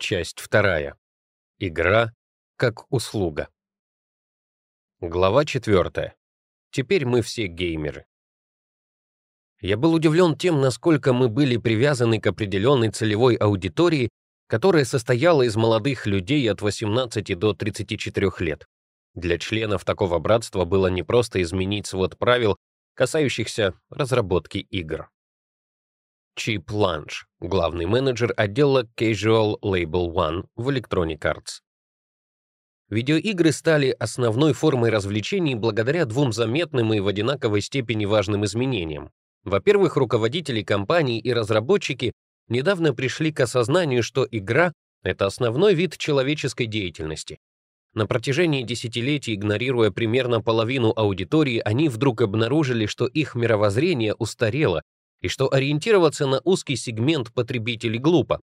Часть вторая. Игра как услуга. Глава четвертая. Теперь мы все геймеры. Я был удивлен тем, насколько мы были привязаны к определенной целевой аудитории, которая состояла из молодых людей от 18 до 34 лет. Для членов такого братства было непросто изменить свод правил, касающихся разработки игр. Чип Ланж, главный менеджер отдела Casual Label One в Electronic Arts. Видеоигры стали основной формой развлечений благодаря двум заметным и в одинаковой степени важным изменениям. Во-первых, руководители компаний и разработчики недавно пришли к осознанию, что игра — это основной вид человеческой деятельности. На протяжении десятилетий, игнорируя примерно половину аудитории, они вдруг обнаружили, что их мировоззрение устарело и что ориентироваться на узкий сегмент потребителей глупо.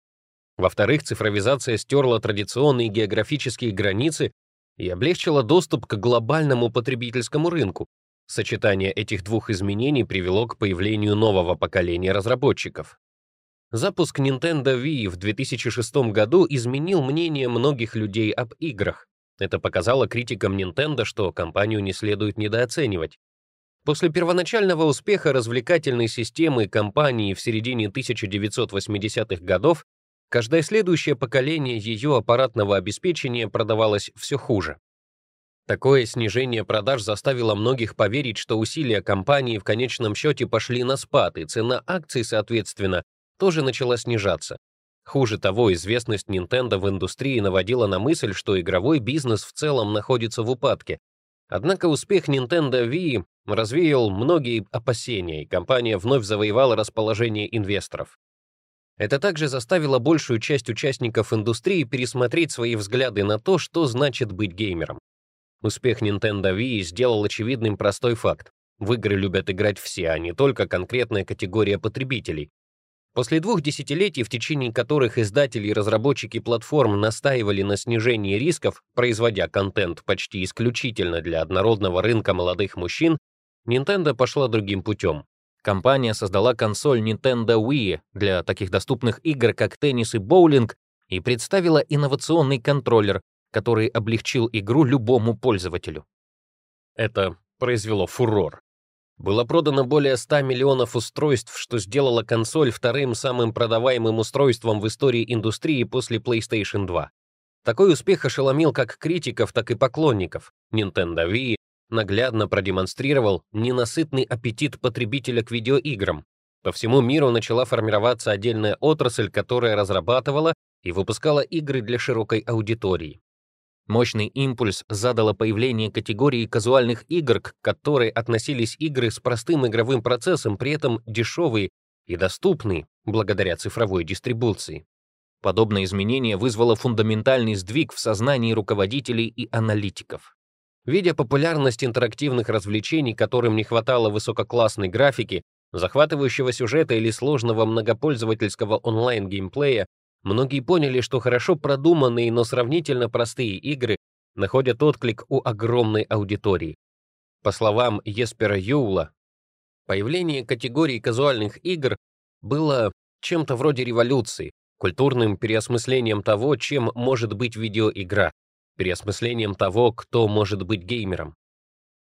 Во-вторых, цифровизация стерла традиционные географические границы и облегчила доступ к глобальному потребительскому рынку. Сочетание этих двух изменений привело к появлению нового поколения разработчиков. Запуск Nintendo Wii в 2006 году изменил мнение многих людей об играх. Это показало критикам Nintendo, что компанию не следует недооценивать. После первоначального успеха развлекательной системы компании в середине 1980-х годов, каждое следующее поколение ее аппаратного обеспечения продавалось все хуже. Такое снижение продаж заставило многих поверить, что усилия компании в конечном счете пошли на спад, и цена акций, соответственно, тоже начала снижаться. Хуже того, известность Nintendo в индустрии наводила на мысль, что игровой бизнес в целом находится в упадке. Однако успех Nintendo Wii развеял многие опасения, и компания вновь завоевала расположение инвесторов. Это также заставило большую часть участников индустрии пересмотреть свои взгляды на то, что значит быть геймером. Успех Nintendo Wii сделал очевидным простой факт. В игры любят играть все, а не только конкретная категория потребителей. После двух десятилетий, в течение которых издатели и разработчики платформ настаивали на снижении рисков, производя контент почти исключительно для однородного рынка молодых мужчин, Nintendo пошла другим путем. Компания создала консоль Nintendo Wii для таких доступных игр, как теннис и боулинг, и представила инновационный контроллер, который облегчил игру любому пользователю. Это произвело фурор. Было продано более 100 миллионов устройств, что сделало консоль вторым самым продаваемым устройством в истории индустрии после PlayStation 2. Такой успех ошеломил как критиков, так и поклонников. Nintendo Wii наглядно продемонстрировал ненасытный аппетит потребителя к видеоиграм. По всему миру начала формироваться отдельная отрасль, которая разрабатывала и выпускала игры для широкой аудитории. Мощный импульс задало появление категории казуальных игр, к которой относились игры с простым игровым процессом, при этом дешевые и доступные благодаря цифровой дистрибуции. Подобное изменение вызвало фундаментальный сдвиг в сознании руководителей и аналитиков. Видя популярность интерактивных развлечений, которым не хватало высококлассной графики, захватывающего сюжета или сложного многопользовательского онлайн-геймплея, многие поняли, что хорошо продуманные, но сравнительно простые игры находят отклик у огромной аудитории. По словам Еспера Юула, появление категории казуальных игр было чем-то вроде революции, культурным переосмыслением того, чем может быть видеоигра переосмыслением того, кто может быть геймером.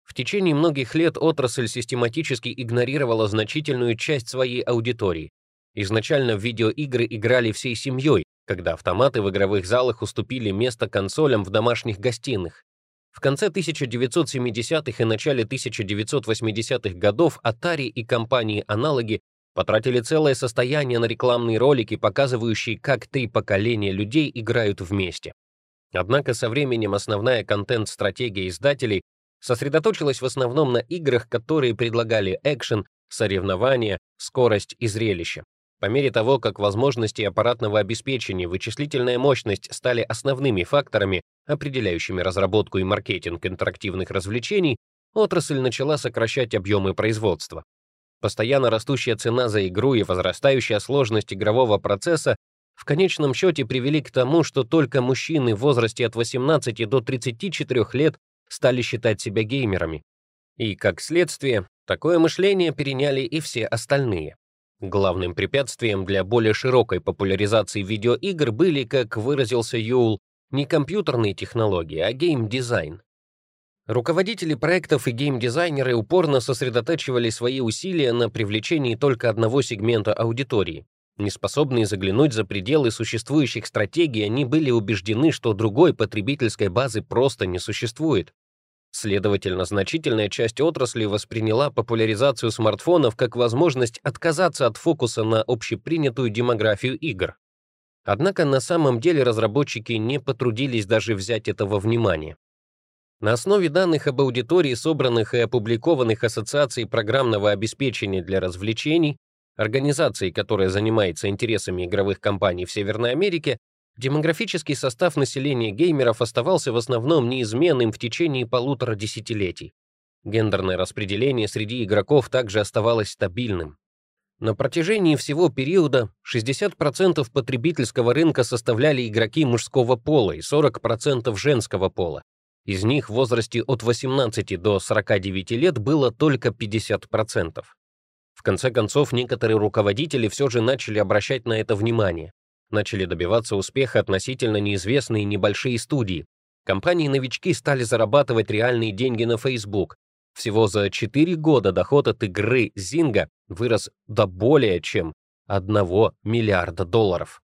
В течение многих лет отрасль систематически игнорировала значительную часть своей аудитории. Изначально в видеоигры играли всей семьей, когда автоматы в игровых залах уступили место консолям в домашних гостиных. В конце 1970-х и начале 1980-х годов Atari и компании-аналоги потратили целое состояние на рекламные ролики, показывающие, как три поколения людей играют вместе. Однако со временем основная контент-стратегия издателей сосредоточилась в основном на играх, которые предлагали экшен, соревнования, скорость и зрелище. По мере того, как возможности аппаратного обеспечения, вычислительная мощность стали основными факторами, определяющими разработку и маркетинг интерактивных развлечений, отрасль начала сокращать объемы производства. Постоянно растущая цена за игру и возрастающая сложность игрового процесса в конечном счете привели к тому, что только мужчины в возрасте от 18 до 34 лет стали считать себя геймерами. И, как следствие, такое мышление переняли и все остальные. Главным препятствием для более широкой популяризации видеоигр были, как выразился Юл, не компьютерные технологии, а геймдизайн. Руководители проектов и геймдизайнеры упорно сосредотачивали свои усилия на привлечении только одного сегмента аудитории. Неспособные заглянуть за пределы существующих стратегий, они были убеждены, что другой потребительской базы просто не существует. Следовательно, значительная часть отрасли восприняла популяризацию смартфонов как возможность отказаться от фокуса на общепринятую демографию игр. Однако на самом деле разработчики не потрудились даже взять этого внимания. На основе данных об аудитории, собранных и опубликованных Ассоциацией программного обеспечения для развлечений, организацией, которая занимается интересами игровых компаний в Северной Америке, Демографический состав населения геймеров оставался в основном неизменным в течение полутора десятилетий. Гендерное распределение среди игроков также оставалось стабильным. На протяжении всего периода 60% потребительского рынка составляли игроки мужского пола и 40% женского пола. Из них в возрасте от 18 до 49 лет было только 50%. В конце концов, некоторые руководители все же начали обращать на это внимание начали добиваться успеха относительно неизвестные небольшие студии. Компании-новички стали зарабатывать реальные деньги на Facebook. Всего за 4 года доход от игры Zynga вырос до более чем 1 миллиарда долларов.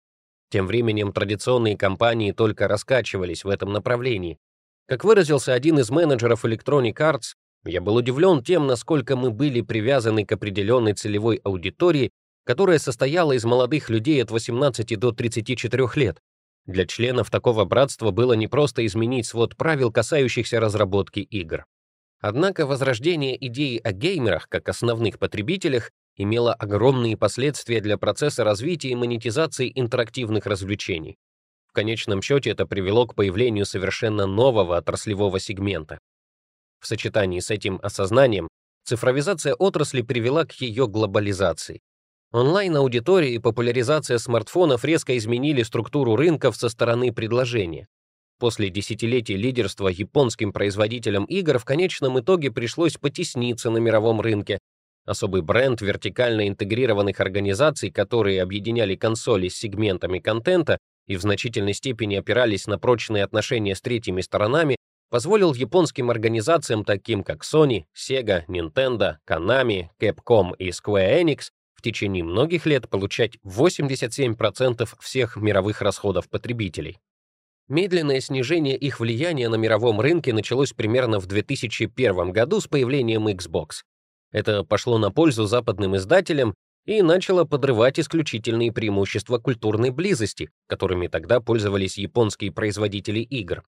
Тем временем традиционные компании только раскачивались в этом направлении. Как выразился один из менеджеров Electronic Arts, я был удивлен тем, насколько мы были привязаны к определенной целевой аудитории которая состояла из молодых людей от 18 до 34 лет. Для членов такого братства было непросто изменить свод правил, касающихся разработки игр. Однако возрождение идеи о геймерах как основных потребителях имело огромные последствия для процесса развития и монетизации интерактивных развлечений. В конечном счете это привело к появлению совершенно нового отраслевого сегмента. В сочетании с этим осознанием цифровизация отрасли привела к ее глобализации. Онлайн-аудитория и популяризация смартфонов резко изменили структуру рынков со стороны предложения. После десятилетий лидерства японским производителям игр в конечном итоге пришлось потесниться на мировом рынке. Особый бренд вертикально интегрированных организаций, которые объединяли консоли с сегментами контента и в значительной степени опирались на прочные отношения с третьими сторонами, позволил японским организациям, таким как Sony, Sega, Nintendo, Konami, Capcom и Square Enix, в течение многих лет получать 87% всех мировых расходов потребителей. Медленное снижение их влияния на мировом рынке началось примерно в 2001 году с появлением Xbox. Это пошло на пользу западным издателям и начало подрывать исключительные преимущества культурной близости, которыми тогда пользовались японские производители игр.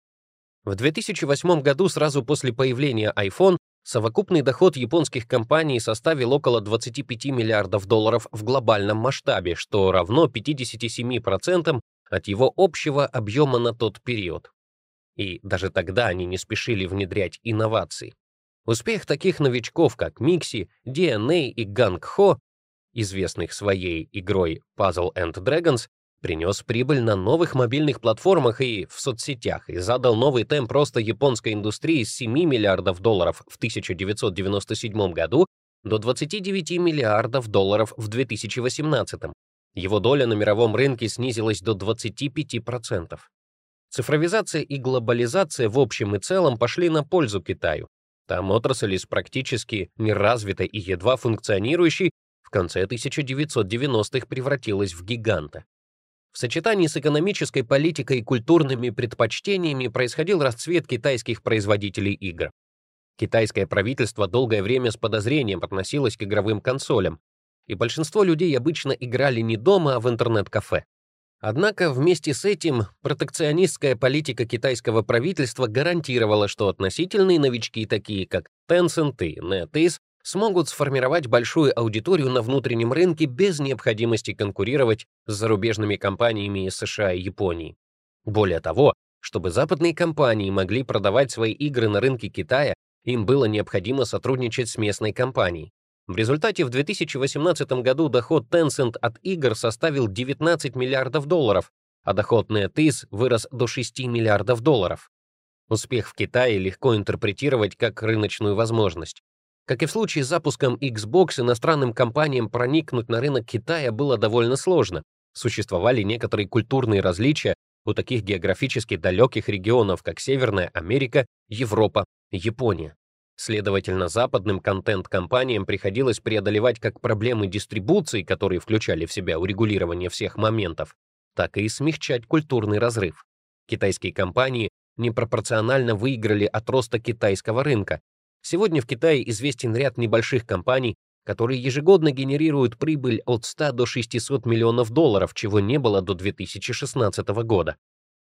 В 2008 году, сразу после появления iPhone, Совокупный доход японских компаний составил около 25 миллиардов долларов в глобальном масштабе, что равно 57% от его общего объема на тот период. И даже тогда они не спешили внедрять инновации. Успех таких новичков, как Mixi, DNA и Gang Ho, известных своей игрой Puzzle and Dragons, принес прибыль на новых мобильных платформах и в соцсетях и задал новый темп роста японской индустрии с 7 миллиардов долларов в 1997 году до 29 миллиардов долларов в 2018. Его доля на мировом рынке снизилась до 25%. Цифровизация и глобализация в общем и целом пошли на пользу Китаю. Там отрасль из практически неразвитой и едва функционирующей в конце 1990-х превратилась в гиганта. В сочетании с экономической политикой и культурными предпочтениями происходил расцвет китайских производителей игр. Китайское правительство долгое время с подозрением относилось к игровым консолям, и большинство людей обычно играли не дома, а в интернет-кафе. Однако вместе с этим протекционистская политика китайского правительства гарантировала, что относительные новички, такие как Tencent и NetEase, смогут сформировать большую аудиторию на внутреннем рынке без необходимости конкурировать с зарубежными компаниями из США и Японии. Более того, чтобы западные компании могли продавать свои игры на рынке Китая, им было необходимо сотрудничать с местной компанией. В результате в 2018 году доход Tencent от игр составил 19 миллиардов долларов, а доход NetEase вырос до 6 миллиардов долларов. Успех в Китае легко интерпретировать как рыночную возможность. Как и в случае с запуском Xbox, иностранным компаниям проникнуть на рынок Китая было довольно сложно. Существовали некоторые культурные различия у таких географически далеких регионов, как Северная Америка, Европа, Япония. Следовательно, западным контент-компаниям приходилось преодолевать как проблемы дистрибуции, которые включали в себя урегулирование всех моментов, так и смягчать культурный разрыв. Китайские компании непропорционально выиграли от роста китайского рынка. Сегодня в Китае известен ряд небольших компаний, которые ежегодно генерируют прибыль от 100 до 600 миллионов долларов, чего не было до 2016 года.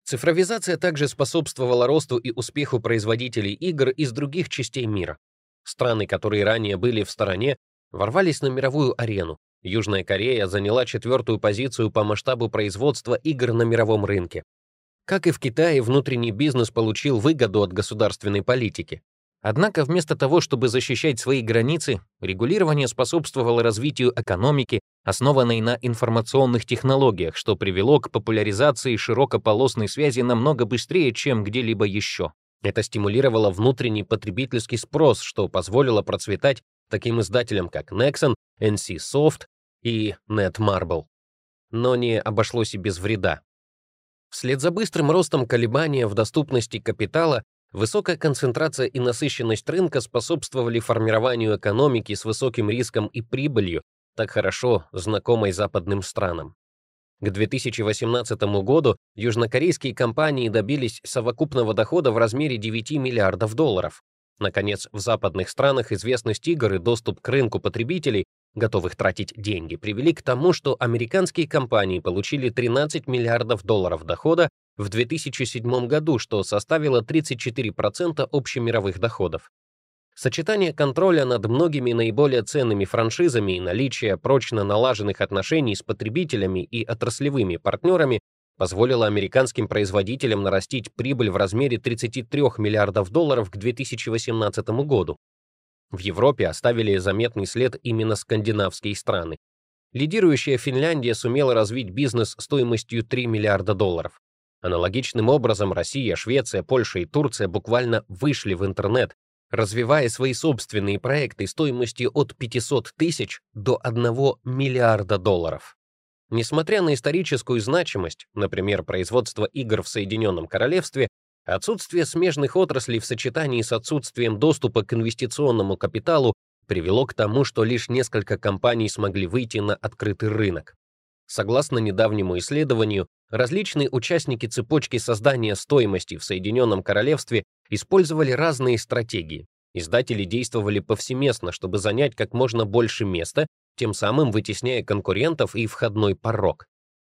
Цифровизация также способствовала росту и успеху производителей игр из других частей мира. Страны, которые ранее были в стороне, ворвались на мировую арену. Южная Корея заняла четвертую позицию по масштабу производства игр на мировом рынке. Как и в Китае, внутренний бизнес получил выгоду от государственной политики. Однако вместо того, чтобы защищать свои границы, регулирование способствовало развитию экономики, основанной на информационных технологиях, что привело к популяризации широкополосной связи намного быстрее, чем где-либо еще. Это стимулировало внутренний потребительский спрос, что позволило процветать таким издателям, как Nexon, NC Soft и Netmarble. Но не обошлось и без вреда. Вслед за быстрым ростом колебания в доступности капитала Высокая концентрация и насыщенность рынка способствовали формированию экономики с высоким риском и прибылью, так хорошо знакомой западным странам. К 2018 году южнокорейские компании добились совокупного дохода в размере 9 миллиардов долларов. Наконец, в западных странах известность игр и доступ к рынку потребителей, готовых тратить деньги, привели к тому, что американские компании получили 13 миллиардов долларов дохода в 2007 году, что составило 34% общемировых доходов. Сочетание контроля над многими наиболее ценными франшизами и наличие прочно налаженных отношений с потребителями и отраслевыми партнерами позволило американским производителям нарастить прибыль в размере 33 миллиардов долларов к 2018 году. В Европе оставили заметный след именно скандинавские страны. Лидирующая Финляндия сумела развить бизнес стоимостью 3 миллиарда долларов. Аналогичным образом Россия, Швеция, Польша и Турция буквально вышли в интернет, развивая свои собственные проекты стоимостью от 500 тысяч до 1 миллиарда долларов. Несмотря на историческую значимость, например, производство игр в Соединенном Королевстве, отсутствие смежных отраслей в сочетании с отсутствием доступа к инвестиционному капиталу привело к тому, что лишь несколько компаний смогли выйти на открытый рынок. Согласно недавнему исследованию, различные участники цепочки создания стоимости в Соединенном Королевстве использовали разные стратегии. Издатели действовали повсеместно, чтобы занять как можно больше места, тем самым вытесняя конкурентов и входной порог.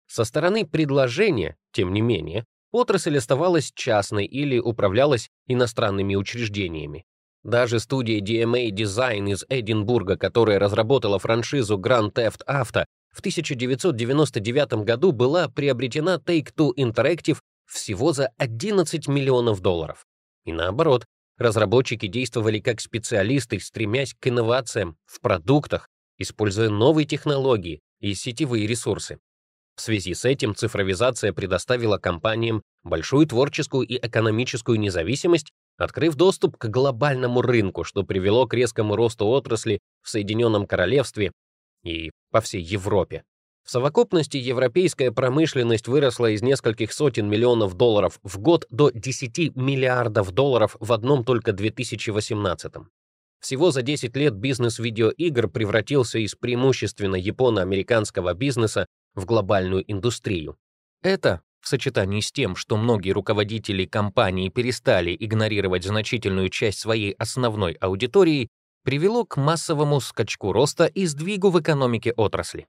Со стороны предложения, тем не менее, отрасль оставалась частной или управлялась иностранными учреждениями. Даже студия DMA Design из Эдинбурга, которая разработала франшизу Grand Theft Auto, в 1999 году была приобретена Take-Two Interactive всего за 11 миллионов долларов. И наоборот, разработчики действовали как специалисты, стремясь к инновациям в продуктах, используя новые технологии и сетевые ресурсы. В связи с этим цифровизация предоставила компаниям большую творческую и экономическую независимость, открыв доступ к глобальному рынку, что привело к резкому росту отрасли в Соединенном Королевстве и по всей Европе. В совокупности европейская промышленность выросла из нескольких сотен миллионов долларов в год до 10 миллиардов долларов в одном только 2018 -м. Всего за 10 лет бизнес видеоигр превратился из преимущественно японо-американского бизнеса в глобальную индустрию. Это, в сочетании с тем, что многие руководители компаний перестали игнорировать значительную часть своей основной аудитории, привело к массовому скачку роста и сдвигу в экономике отрасли.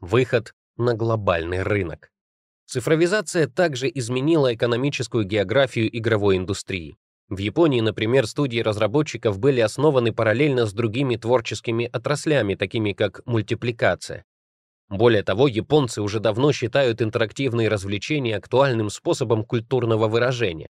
Выход на глобальный рынок. Цифровизация также изменила экономическую географию игровой индустрии. В Японии, например, студии разработчиков были основаны параллельно с другими творческими отраслями, такими как мультипликация. Более того, японцы уже давно считают интерактивные развлечения актуальным способом культурного выражения.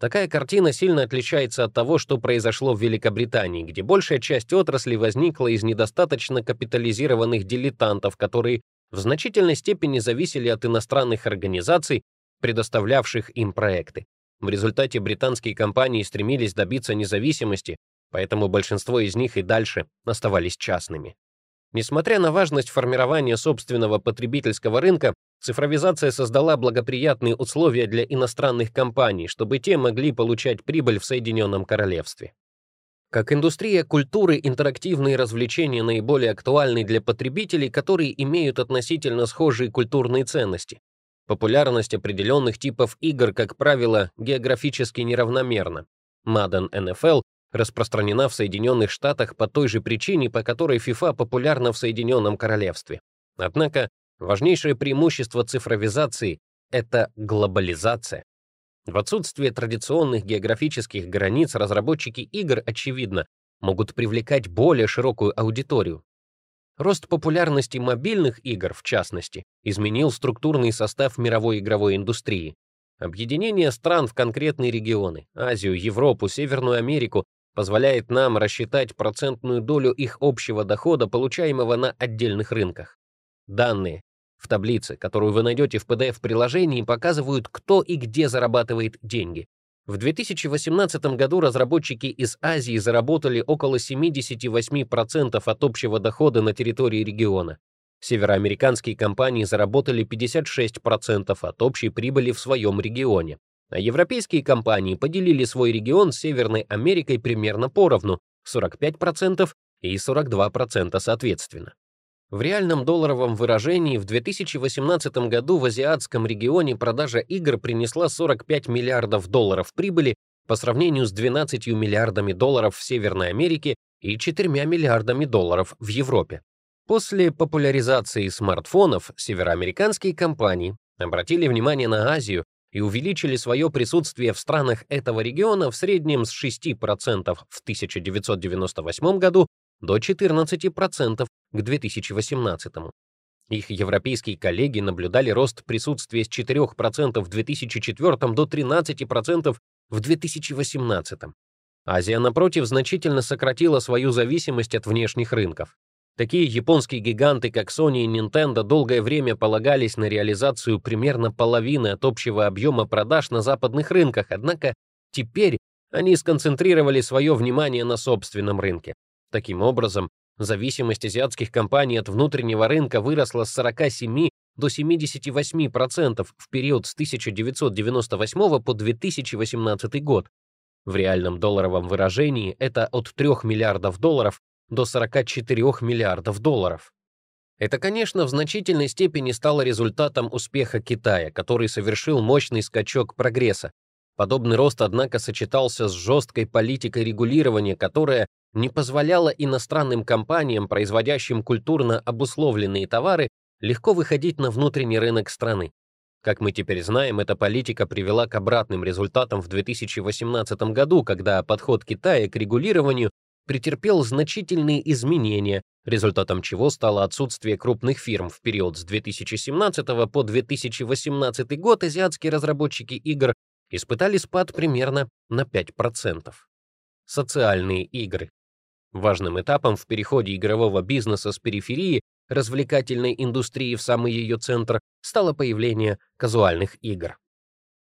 Такая картина сильно отличается от того, что произошло в Великобритании, где большая часть отрасли возникла из недостаточно капитализированных дилетантов, которые в значительной степени зависели от иностранных организаций, предоставлявших им проекты. В результате британские компании стремились добиться независимости, поэтому большинство из них и дальше оставались частными. Несмотря на важность формирования собственного потребительского рынка, цифровизация создала благоприятные условия для иностранных компаний, чтобы те могли получать прибыль в Соединенном Королевстве. Как индустрия культуры, интерактивные развлечения наиболее актуальны для потребителей, которые имеют относительно схожие культурные ценности. Популярность определенных типов игр, как правило, географически неравномерна. Madden NFL распространена в Соединенных Штатах по той же причине, по которой FIFA популярна в Соединенном Королевстве. Однако важнейшее преимущество цифровизации — это глобализация. В отсутствие традиционных географических границ разработчики игр, очевидно, могут привлекать более широкую аудиторию. Рост популярности мобильных игр, в частности, изменил структурный состав мировой игровой индустрии. Объединение стран в конкретные регионы — Азию, Европу, Северную Америку позволяет нам рассчитать процентную долю их общего дохода, получаемого на отдельных рынках. Данные в таблице, которую вы найдете в PDF-приложении, показывают, кто и где зарабатывает деньги. В 2018 году разработчики из Азии заработали около 78% от общего дохода на территории региона. Североамериканские компании заработали 56% от общей прибыли в своем регионе а европейские компании поделили свой регион с Северной Америкой примерно поровну, 45% и 42% соответственно. В реальном долларовом выражении в 2018 году в азиатском регионе продажа игр принесла 45 миллиардов долларов прибыли по сравнению с 12 миллиардами долларов в Северной Америке и 4 миллиардами долларов в Европе. После популяризации смартфонов североамериканские компании обратили внимание на Азию и увеличили свое присутствие в странах этого региона в среднем с 6% в 1998 году до 14% к 2018. Их европейские коллеги наблюдали рост присутствия с 4% в 2004 до 13% в 2018. Азия, напротив, значительно сократила свою зависимость от внешних рынков. Такие японские гиганты, как Sony и Nintendo, долгое время полагались на реализацию примерно половины от общего объема продаж на западных рынках, однако теперь они сконцентрировали свое внимание на собственном рынке. Таким образом, зависимость азиатских компаний от внутреннего рынка выросла с 47 до 78% в период с 1998 по 2018 год. В реальном долларовом выражении это от 3 миллиардов долларов до 44 миллиардов долларов. Это, конечно, в значительной степени стало результатом успеха Китая, который совершил мощный скачок прогресса. Подобный рост, однако, сочетался с жесткой политикой регулирования, которая не позволяла иностранным компаниям, производящим культурно обусловленные товары, легко выходить на внутренний рынок страны. Как мы теперь знаем, эта политика привела к обратным результатам в 2018 году, когда подход Китая к регулированию претерпел значительные изменения, результатом чего стало отсутствие крупных фирм в период с 2017 по 2018 год азиатские разработчики игр испытали спад примерно на 5%. Социальные игры. Важным этапом в переходе игрового бизнеса с периферии развлекательной индустрии в самый ее центр стало появление казуальных игр.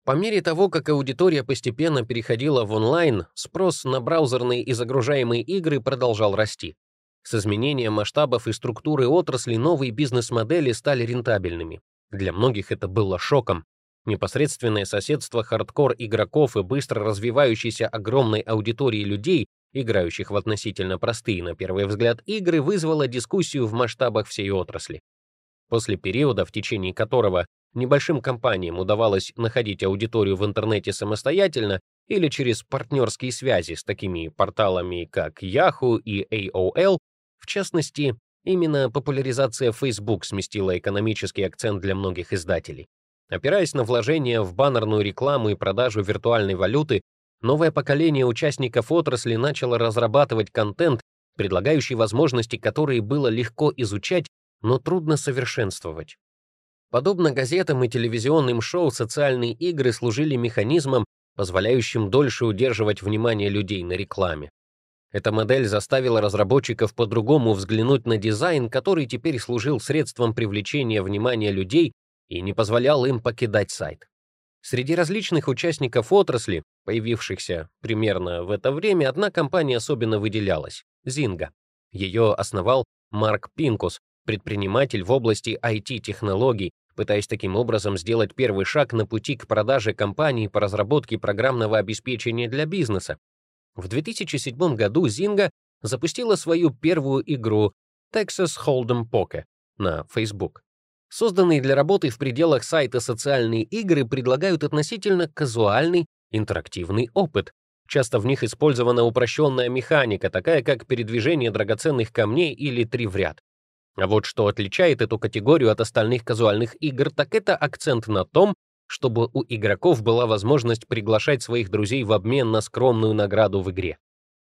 По мере того, как аудитория постепенно переходила в онлайн, спрос на браузерные и загружаемые игры продолжал расти. С изменением масштабов и структуры отрасли новые бизнес-модели стали рентабельными. Для многих это было шоком. Непосредственное соседство хардкор игроков и быстро развивающейся огромной аудитории людей, играющих в относительно простые, на первый взгляд, игры, вызвало дискуссию в масштабах всей отрасли. После периода, в течение которого небольшим компаниям удавалось находить аудиторию в интернете самостоятельно или через партнерские связи с такими порталами, как Yahoo и AOL, в частности, именно популяризация Facebook сместила экономический акцент для многих издателей. Опираясь на вложения в баннерную рекламу и продажу виртуальной валюты, новое поколение участников отрасли начало разрабатывать контент, предлагающий возможности, которые было легко изучать, но трудно совершенствовать. Подобно газетам и телевизионным шоу, социальные игры служили механизмом, позволяющим дольше удерживать внимание людей на рекламе. Эта модель заставила разработчиков по-другому взглянуть на дизайн, который теперь служил средством привлечения внимания людей и не позволял им покидать сайт. Среди различных участников отрасли, появившихся примерно в это время, одна компания особенно выделялась — Zynga. Ее основал Марк Пинкус, предприниматель в области IT-технологий, пытаясь таким образом сделать первый шаг на пути к продаже компании по разработке программного обеспечения для бизнеса. В 2007 году Zynga запустила свою первую игру Texas Hold'em Poker на Facebook. Созданные для работы в пределах сайта социальные игры предлагают относительно казуальный интерактивный опыт. Часто в них использована упрощенная механика, такая как передвижение драгоценных камней или три в ряд. А вот что отличает эту категорию от остальных казуальных игр, так это акцент на том, чтобы у игроков была возможность приглашать своих друзей в обмен на скромную награду в игре.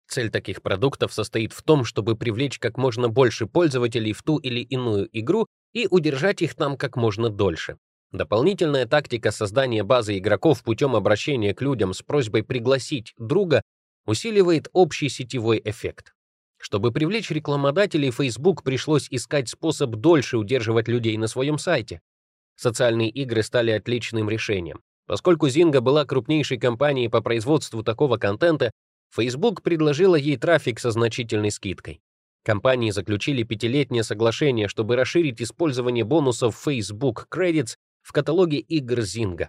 Цель таких продуктов состоит в том, чтобы привлечь как можно больше пользователей в ту или иную игру и удержать их там как можно дольше. Дополнительная тактика создания базы игроков путем обращения к людям с просьбой пригласить друга усиливает общий сетевой эффект. Чтобы привлечь рекламодателей, Facebook пришлось искать способ дольше удерживать людей на своем сайте. Социальные игры стали отличным решением. Поскольку Zynga была крупнейшей компанией по производству такого контента, Facebook предложила ей трафик со значительной скидкой. Компании заключили пятилетнее соглашение, чтобы расширить использование бонусов Facebook Credits в каталоге игр Zynga.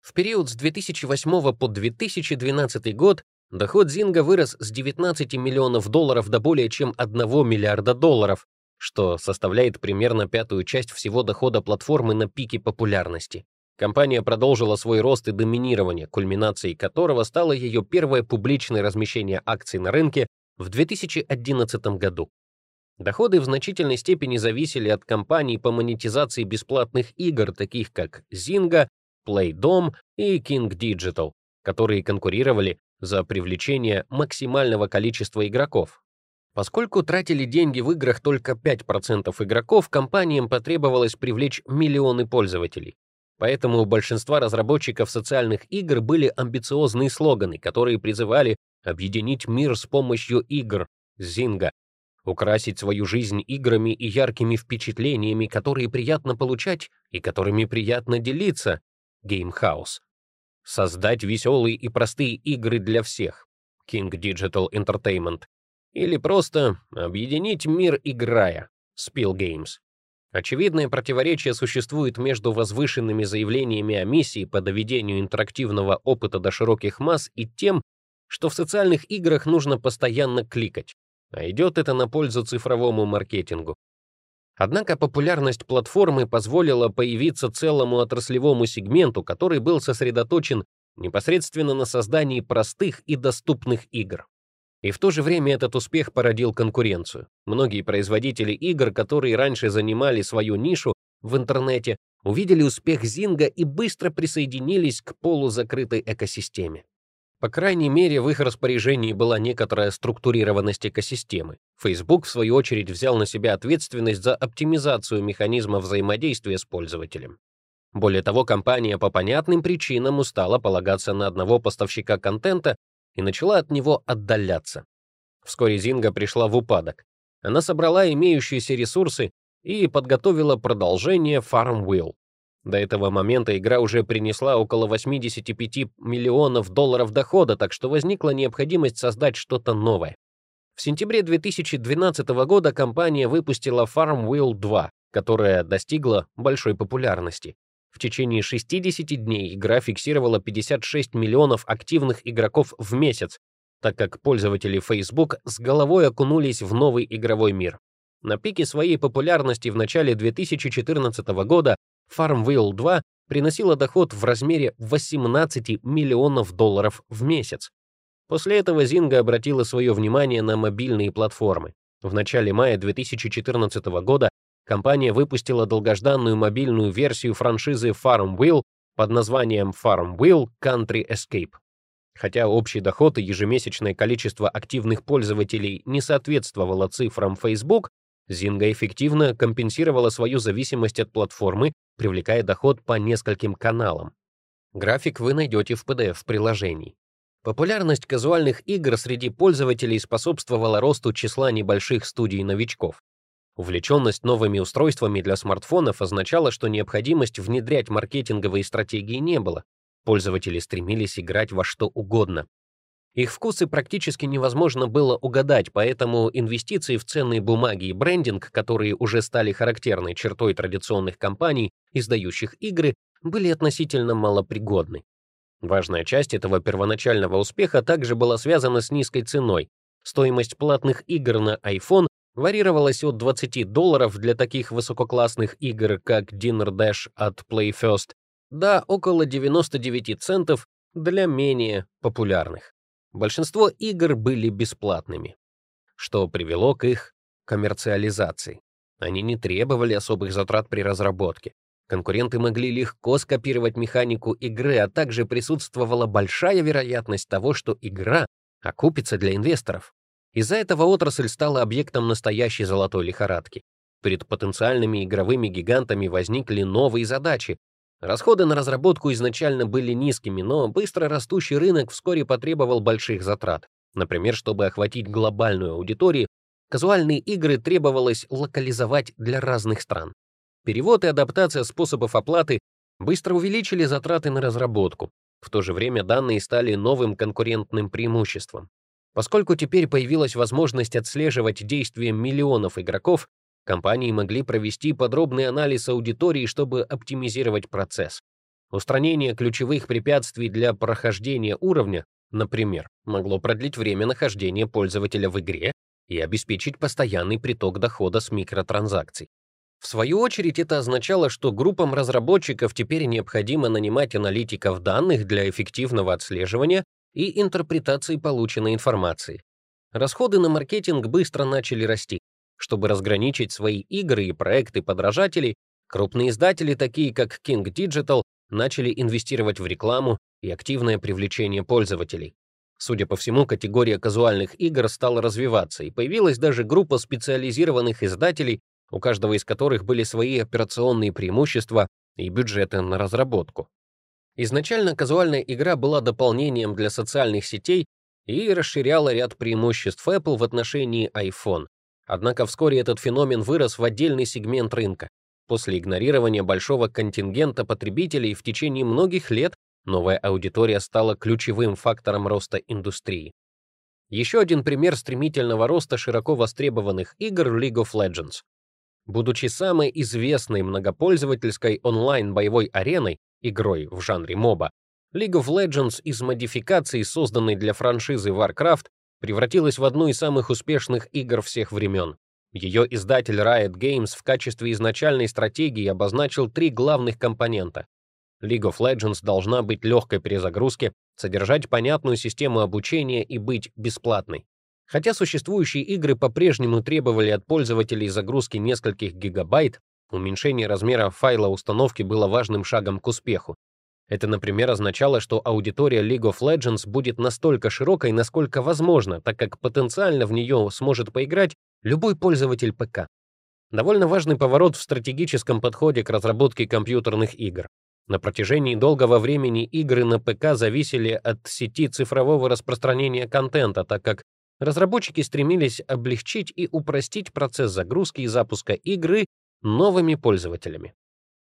В период с 2008 по 2012 год доход Zynga вырос с 19 миллионов долларов до более чем 1 миллиарда долларов, что составляет примерно пятую часть всего дохода платформы на пике популярности. Компания продолжила свой рост и доминирование, кульминацией которого стало ее первое публичное размещение акций на рынке в 2011 году. Доходы в значительной степени зависели от компаний по монетизации бесплатных игр, таких как Zynga, Playdom и King Digital, которые конкурировали за привлечение максимального количества игроков. Поскольку тратили деньги в играх только 5% игроков, компаниям потребовалось привлечь миллионы пользователей. Поэтому у большинства разработчиков социальных игр были амбициозные слоганы, которые призывали объединить мир с помощью игр, Зинга, украсить свою жизнь играми и яркими впечатлениями, которые приятно получать и которыми приятно делиться, Gamehouse. Создать веселые и простые игры для всех, King Digital Entertainment. Или просто объединить мир играя, Spill Games. Очевидное противоречие существует между возвышенными заявлениями о миссии по доведению интерактивного опыта до широких масс и тем, что в социальных играх нужно постоянно кликать, а идет это на пользу цифровому маркетингу. Однако популярность платформы позволила появиться целому отраслевому сегменту, который был сосредоточен непосредственно на создании простых и доступных игр. И в то же время этот успех породил конкуренцию. Многие производители игр, которые раньше занимали свою нишу в интернете, увидели успех Зинга и быстро присоединились к полузакрытой экосистеме. По крайней мере, в их распоряжении была некоторая структурированность экосистемы. Facebook, в свою очередь, взял на себя ответственность за оптимизацию механизма взаимодействия с пользователем. Более того, компания по понятным причинам устала полагаться на одного поставщика контента и начала от него отдаляться. Вскоре Зинга пришла в упадок. Она собрала имеющиеся ресурсы и подготовила продолжение Farmville. До этого момента игра уже принесла около 85 миллионов долларов дохода, так что возникла необходимость создать что-то новое. В сентябре 2012 года компания выпустила Farmville 2, которая достигла большой популярности. В течение 60 дней игра фиксировала 56 миллионов активных игроков в месяц, так как пользователи Facebook с головой окунулись в новый игровой мир. На пике своей популярности в начале 2014 года Farmville 2 приносила доход в размере 18 миллионов долларов в месяц. После этого Zynga обратила свое внимание на мобильные платформы. В начале мая 2014 года компания выпустила долгожданную мобильную версию франшизы Farmville под названием Farmville Country Escape. Хотя общий доход и ежемесячное количество активных пользователей не соответствовало цифрам Facebook, Zynga эффективно компенсировала свою зависимость от платформы, привлекая доход по нескольким каналам. График вы найдете в PDF-приложении. Популярность казуальных игр среди пользователей способствовала росту числа небольших студий новичков. Увлеченность новыми устройствами для смартфонов означала, что необходимость внедрять маркетинговые стратегии не было. Пользователи стремились играть во что угодно. Их вкусы практически невозможно было угадать, поэтому инвестиции в ценные бумаги и брендинг, которые уже стали характерной чертой традиционных компаний, издающих игры, были относительно малопригодны. Важная часть этого первоначального успеха также была связана с низкой ценой. Стоимость платных игр на iPhone варьировалась от 20 долларов для таких высококлассных игр, как Dinner Dash от PlayFirst, до около 99 центов для менее популярных. Большинство игр были бесплатными, что привело к их коммерциализации. Они не требовали особых затрат при разработке. Конкуренты могли легко скопировать механику игры, а также присутствовала большая вероятность того, что игра окупится для инвесторов. Из-за этого отрасль стала объектом настоящей золотой лихорадки. Перед потенциальными игровыми гигантами возникли новые задачи, Расходы на разработку изначально были низкими, но быстро растущий рынок вскоре потребовал больших затрат. Например, чтобы охватить глобальную аудиторию, казуальные игры требовалось локализовать для разных стран. Перевод и адаптация способов оплаты быстро увеличили затраты на разработку. В то же время данные стали новым конкурентным преимуществом. Поскольку теперь появилась возможность отслеживать действия миллионов игроков, Компании могли провести подробный анализ аудитории, чтобы оптимизировать процесс. Устранение ключевых препятствий для прохождения уровня, например, могло продлить время нахождения пользователя в игре и обеспечить постоянный приток дохода с микротранзакций. В свою очередь, это означало, что группам разработчиков теперь необходимо нанимать аналитиков данных для эффективного отслеживания и интерпретации полученной информации. Расходы на маркетинг быстро начали расти. Чтобы разграничить свои игры и проекты подражателей, крупные издатели, такие как King Digital, начали инвестировать в рекламу и активное привлечение пользователей. Судя по всему, категория казуальных игр стала развиваться, и появилась даже группа специализированных издателей, у каждого из которых были свои операционные преимущества и бюджеты на разработку. Изначально казуальная игра была дополнением для социальных сетей и расширяла ряд преимуществ Apple в отношении iPhone. Однако вскоре этот феномен вырос в отдельный сегмент рынка. После игнорирования большого контингента потребителей в течение многих лет новая аудитория стала ключевым фактором роста индустрии. Еще один пример стремительного роста широко востребованных игр League of Legends. Будучи самой известной многопользовательской онлайн-боевой ареной, игрой в жанре моба, League of Legends из модификаций, созданной для франшизы Warcraft, превратилась в одну из самых успешных игр всех времен. Ее издатель Riot Games в качестве изначальной стратегии обозначил три главных компонента. League of Legends должна быть легкой перезагрузки, содержать понятную систему обучения и быть бесплатной. Хотя существующие игры по-прежнему требовали от пользователей загрузки нескольких гигабайт, уменьшение размера файла установки было важным шагом к успеху. Это, например, означало, что аудитория League of Legends будет настолько широкой, насколько возможно, так как потенциально в нее сможет поиграть любой пользователь ПК. Довольно важный поворот в стратегическом подходе к разработке компьютерных игр. На протяжении долгого времени игры на ПК зависели от сети цифрового распространения контента, так как разработчики стремились облегчить и упростить процесс загрузки и запуска игры новыми пользователями.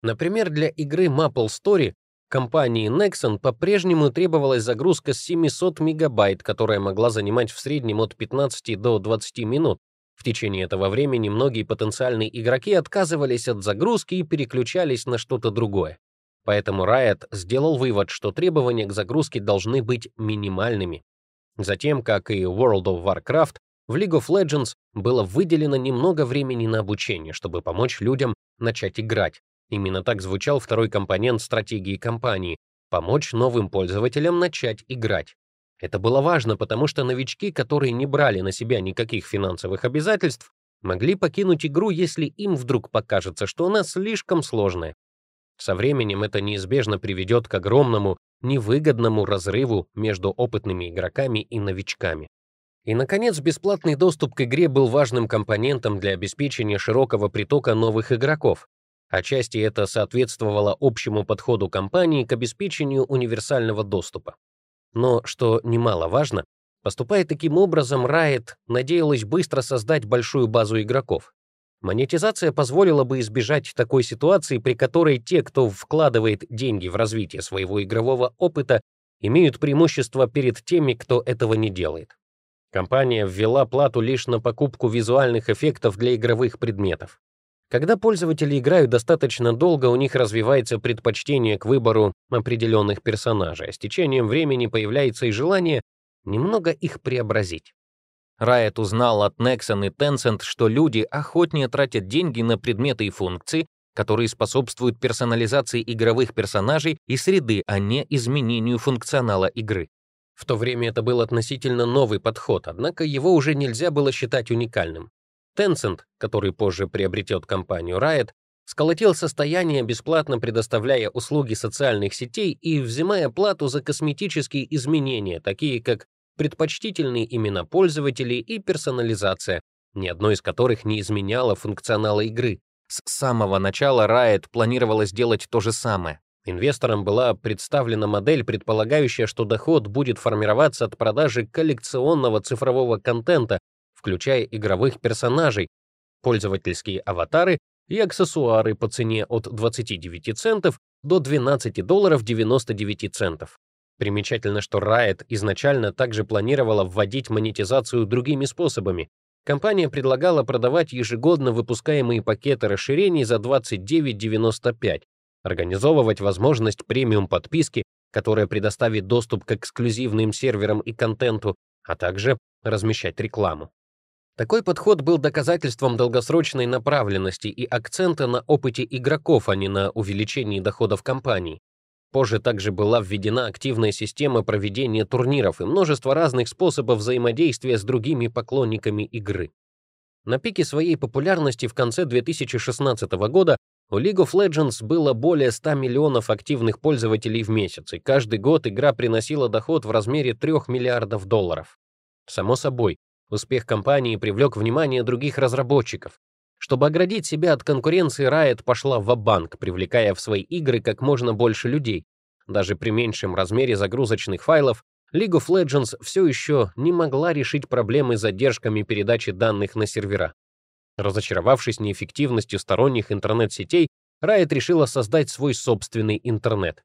Например, для игры Maple Story Компании Nexon по-прежнему требовалась загрузка с 700 мегабайт, которая могла занимать в среднем от 15 до 20 минут. В течение этого времени многие потенциальные игроки отказывались от загрузки и переключались на что-то другое. Поэтому Riot сделал вывод, что требования к загрузке должны быть минимальными. Затем, как и World of Warcraft, в League of Legends было выделено немного времени на обучение, чтобы помочь людям начать играть. Именно так звучал второй компонент стратегии компании — помочь новым пользователям начать играть. Это было важно, потому что новички, которые не брали на себя никаких финансовых обязательств, могли покинуть игру, если им вдруг покажется, что она слишком сложная. Со временем это неизбежно приведет к огромному, невыгодному разрыву между опытными игроками и новичками. И, наконец, бесплатный доступ к игре был важным компонентом для обеспечения широкого притока новых игроков. Отчасти это соответствовало общему подходу компании к обеспечению универсального доступа. Но, что немаловажно, поступая таким образом, Riot надеялась быстро создать большую базу игроков. Монетизация позволила бы избежать такой ситуации, при которой те, кто вкладывает деньги в развитие своего игрового опыта, имеют преимущество перед теми, кто этого не делает. Компания ввела плату лишь на покупку визуальных эффектов для игровых предметов. Когда пользователи играют достаточно долго, у них развивается предпочтение к выбору определенных персонажей, а с течением времени появляется и желание немного их преобразить. Riot узнал от Nexon и Tencent, что люди охотнее тратят деньги на предметы и функции, которые способствуют персонализации игровых персонажей и среды, а не изменению функционала игры. В то время это был относительно новый подход, однако его уже нельзя было считать уникальным. Tencent, который позже приобретет компанию Riot, сколотил состояние, бесплатно предоставляя услуги социальных сетей и взимая плату за косметические изменения, такие как предпочтительные имена пользователей и персонализация, ни одно из которых не изменяло функционала игры. С самого начала Riot планировала сделать то же самое. Инвесторам была представлена модель, предполагающая, что доход будет формироваться от продажи коллекционного цифрового контента, включая игровых персонажей, пользовательские аватары и аксессуары по цене от 29 центов до 12 долларов 99 центов. Примечательно, что Riot изначально также планировала вводить монетизацию другими способами. Компания предлагала продавать ежегодно выпускаемые пакеты расширений за 29,95, организовывать возможность премиум подписки, которая предоставит доступ к эксклюзивным серверам и контенту, а также размещать рекламу. Такой подход был доказательством долгосрочной направленности и акцента на опыте игроков, а не на увеличении доходов компании. Позже также была введена активная система проведения турниров и множество разных способов взаимодействия с другими поклонниками игры. На пике своей популярности в конце 2016 года у League of Legends было более 100 миллионов активных пользователей в месяц, и каждый год игра приносила доход в размере 3 миллиардов долларов. Само собой, успех компании привлек внимание других разработчиков. Чтобы оградить себя от конкуренции, Riot пошла в банк привлекая в свои игры как можно больше людей. Даже при меньшем размере загрузочных файлов League of Legends все еще не могла решить проблемы с задержками передачи данных на сервера. Разочаровавшись неэффективностью сторонних интернет-сетей, Riot решила создать свой собственный интернет.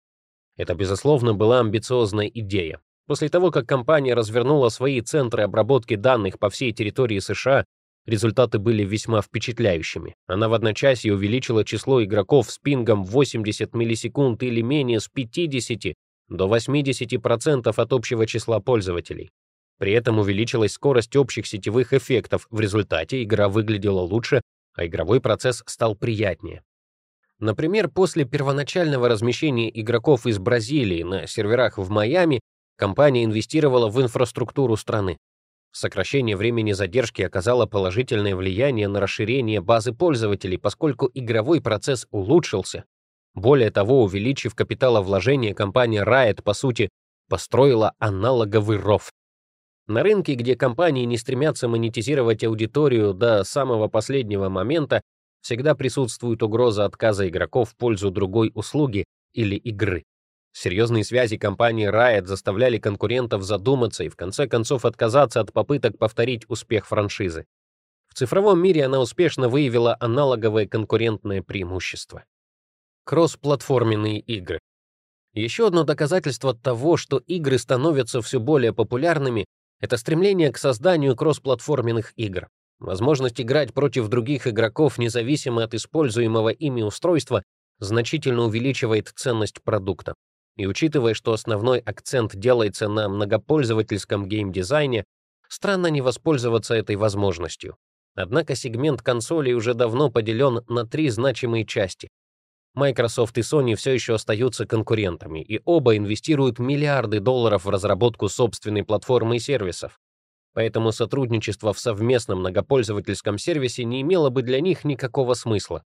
Это, безусловно, была амбициозная идея. После того, как компания развернула свои центры обработки данных по всей территории США, результаты были весьма впечатляющими. Она в одночасье увеличила число игроков с пингом 80 миллисекунд или менее с 50 до 80% от общего числа пользователей. При этом увеличилась скорость общих сетевых эффектов, в результате игра выглядела лучше, а игровой процесс стал приятнее. Например, после первоначального размещения игроков из Бразилии на серверах в Майами компания инвестировала в инфраструктуру страны. Сокращение времени задержки оказало положительное влияние на расширение базы пользователей, поскольку игровой процесс улучшился. Более того, увеличив капиталовложение, компания Riot, по сути, построила аналоговый ров. На рынке, где компании не стремятся монетизировать аудиторию до самого последнего момента, всегда присутствует угроза отказа игроков в пользу другой услуги или игры. Серьезные связи компании Riot заставляли конкурентов задуматься и в конце концов отказаться от попыток повторить успех франшизы. В цифровом мире она успешно выявила аналоговое конкурентное преимущество. Кроссплатформенные игры. Еще одно доказательство того, что игры становятся все более популярными, это стремление к созданию кроссплатформенных игр. Возможность играть против других игроков, независимо от используемого ими устройства, значительно увеличивает ценность продукта. И учитывая, что основной акцент делается на многопользовательском геймдизайне, странно не воспользоваться этой возможностью. Однако сегмент консолей уже давно поделен на три значимые части. Microsoft и Sony все еще остаются конкурентами, и оба инвестируют миллиарды долларов в разработку собственной платформы и сервисов. Поэтому сотрудничество в совместном многопользовательском сервисе не имело бы для них никакого смысла.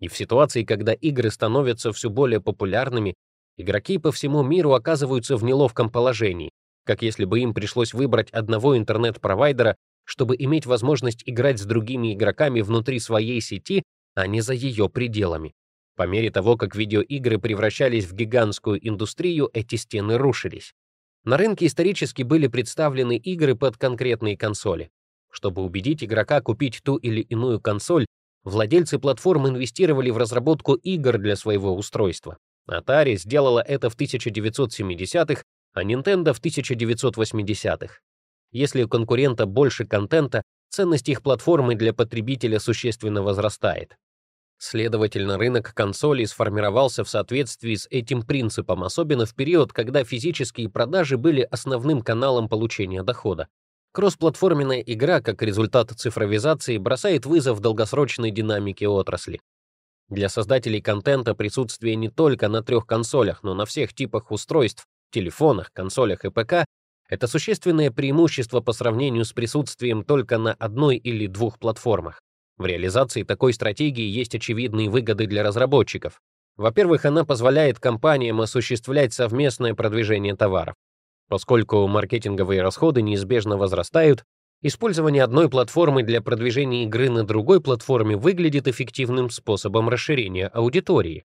И в ситуации, когда игры становятся все более популярными, игроки по всему миру оказываются в неловком положении, как если бы им пришлось выбрать одного интернет-провайдера, чтобы иметь возможность играть с другими игроками внутри своей сети, а не за ее пределами. По мере того, как видеоигры превращались в гигантскую индустрию, эти стены рушились. На рынке исторически были представлены игры под конкретные консоли. Чтобы убедить игрока купить ту или иную консоль, владельцы платформ инвестировали в разработку игр для своего устройства. Atari сделала это в 1970-х, а Nintendo в 1980-х. Если у конкурента больше контента, ценность их платформы для потребителя существенно возрастает. Следовательно, рынок консолей сформировался в соответствии с этим принципом, особенно в период, когда физические продажи были основным каналом получения дохода. Кроссплатформенная игра, как результат цифровизации, бросает вызов долгосрочной динамике отрасли. Для создателей контента присутствие не только на трех консолях, но на всех типах устройств, телефонах, консолях и ПК — это существенное преимущество по сравнению с присутствием только на одной или двух платформах. В реализации такой стратегии есть очевидные выгоды для разработчиков. Во-первых, она позволяет компаниям осуществлять совместное продвижение товаров. Поскольку маркетинговые расходы неизбежно возрастают, использование одной платформы для продвижения игры на другой платформе выглядит эффективным способом расширения аудитории.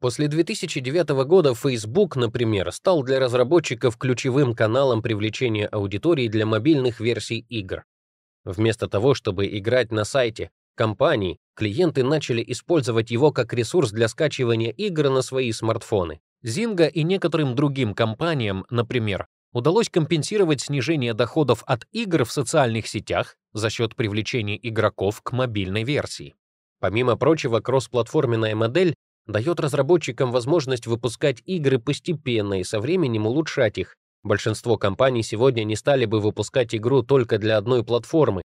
После 2009 года Facebook, например, стал для разработчиков ключевым каналом привлечения аудитории для мобильных версий игр. Вместо того, чтобы играть на сайте компании, клиенты начали использовать его как ресурс для скачивания игр на свои смартфоны. Zynga и некоторым другим компаниям, например, удалось компенсировать снижение доходов от игр в социальных сетях за счет привлечения игроков к мобильной версии. Помимо прочего, кроссплатформенная модель дает разработчикам возможность выпускать игры постепенно и со временем улучшать их, Большинство компаний сегодня не стали бы выпускать игру только для одной платформы,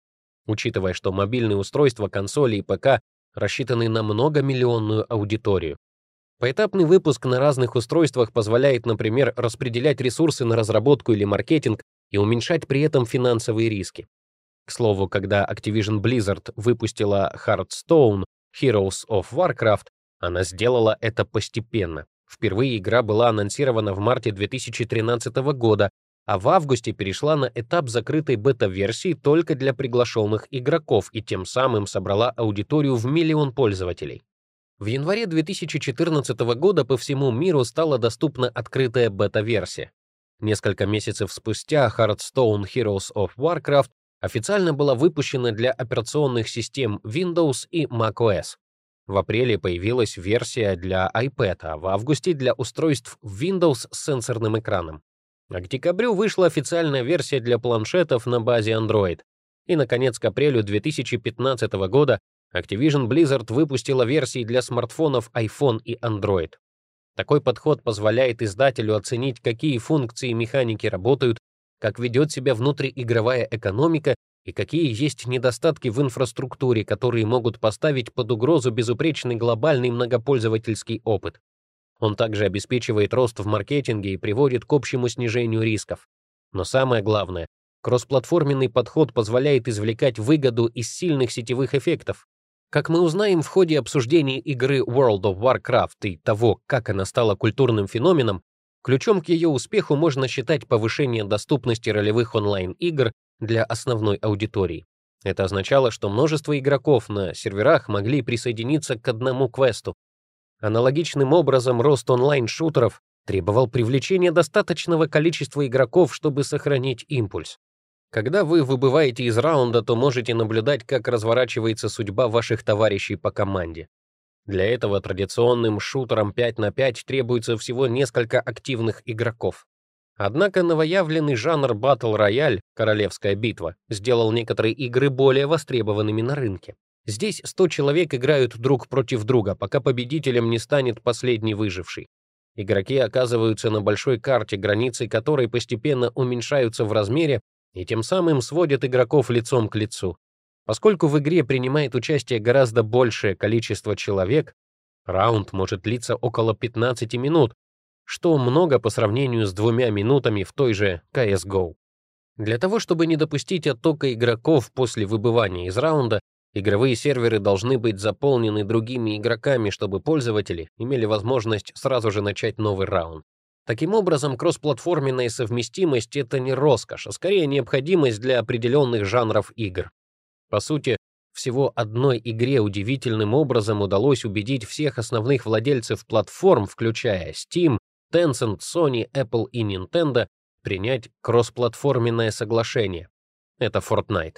учитывая, что мобильные устройства, консоли и ПК рассчитаны на многомиллионную аудиторию. Поэтапный выпуск на разных устройствах позволяет, например, распределять ресурсы на разработку или маркетинг и уменьшать при этом финансовые риски. К слову, когда Activision Blizzard выпустила Hearthstone Heroes of Warcraft, она сделала это постепенно. Впервые игра была анонсирована в марте 2013 года, а в августе перешла на этап закрытой бета-версии только для приглашенных игроков и тем самым собрала аудиторию в миллион пользователей. В январе 2014 года по всему миру стала доступна открытая бета-версия. Несколько месяцев спустя Hearthstone Heroes of Warcraft официально была выпущена для операционных систем Windows и macOS. В апреле появилась версия для iPad, а в августе для устройств Windows с сенсорным экраном. А к декабрю вышла официальная версия для планшетов на базе Android. И, наконец, к апрелю 2015 года Activision Blizzard выпустила версии для смартфонов iPhone и Android. Такой подход позволяет издателю оценить, какие функции и механики работают, как ведет себя внутриигровая экономика и какие есть недостатки в инфраструктуре, которые могут поставить под угрозу безупречный глобальный многопользовательский опыт. Он также обеспечивает рост в маркетинге и приводит к общему снижению рисков. Но самое главное, кроссплатформенный подход позволяет извлекать выгоду из сильных сетевых эффектов. Как мы узнаем в ходе обсуждения игры World of Warcraft и того, как она стала культурным феноменом, ключом к ее успеху можно считать повышение доступности ролевых онлайн-игр для основной аудитории. Это означало, что множество игроков на серверах могли присоединиться к одному квесту. Аналогичным образом рост онлайн-шутеров требовал привлечения достаточного количества игроков, чтобы сохранить импульс. Когда вы выбываете из раунда, то можете наблюдать, как разворачивается судьба ваших товарищей по команде. Для этого традиционным шутерам 5 на 5 требуется всего несколько активных игроков. Однако новоявленный жанр Battle Royale, Королевская битва, сделал некоторые игры более востребованными на рынке. Здесь 100 человек играют друг против друга, пока победителем не станет последний выживший. Игроки оказываются на большой карте, границы которой постепенно уменьшаются в размере и тем самым сводят игроков лицом к лицу. Поскольку в игре принимает участие гораздо большее количество человек, раунд может длиться около 15 минут, что много по сравнению с двумя минутами в той же CSGO. Для того, чтобы не допустить оттока игроков после выбывания из раунда, игровые серверы должны быть заполнены другими игроками, чтобы пользователи имели возможность сразу же начать новый раунд. Таким образом, кроссплатформенная совместимость — это не роскошь, а скорее необходимость для определенных жанров игр. По сути, всего одной игре удивительным образом удалось убедить всех основных владельцев платформ, включая Steam, Tencent, Sony, Apple и Nintendo принять кроссплатформенное соглашение. Это Fortnite.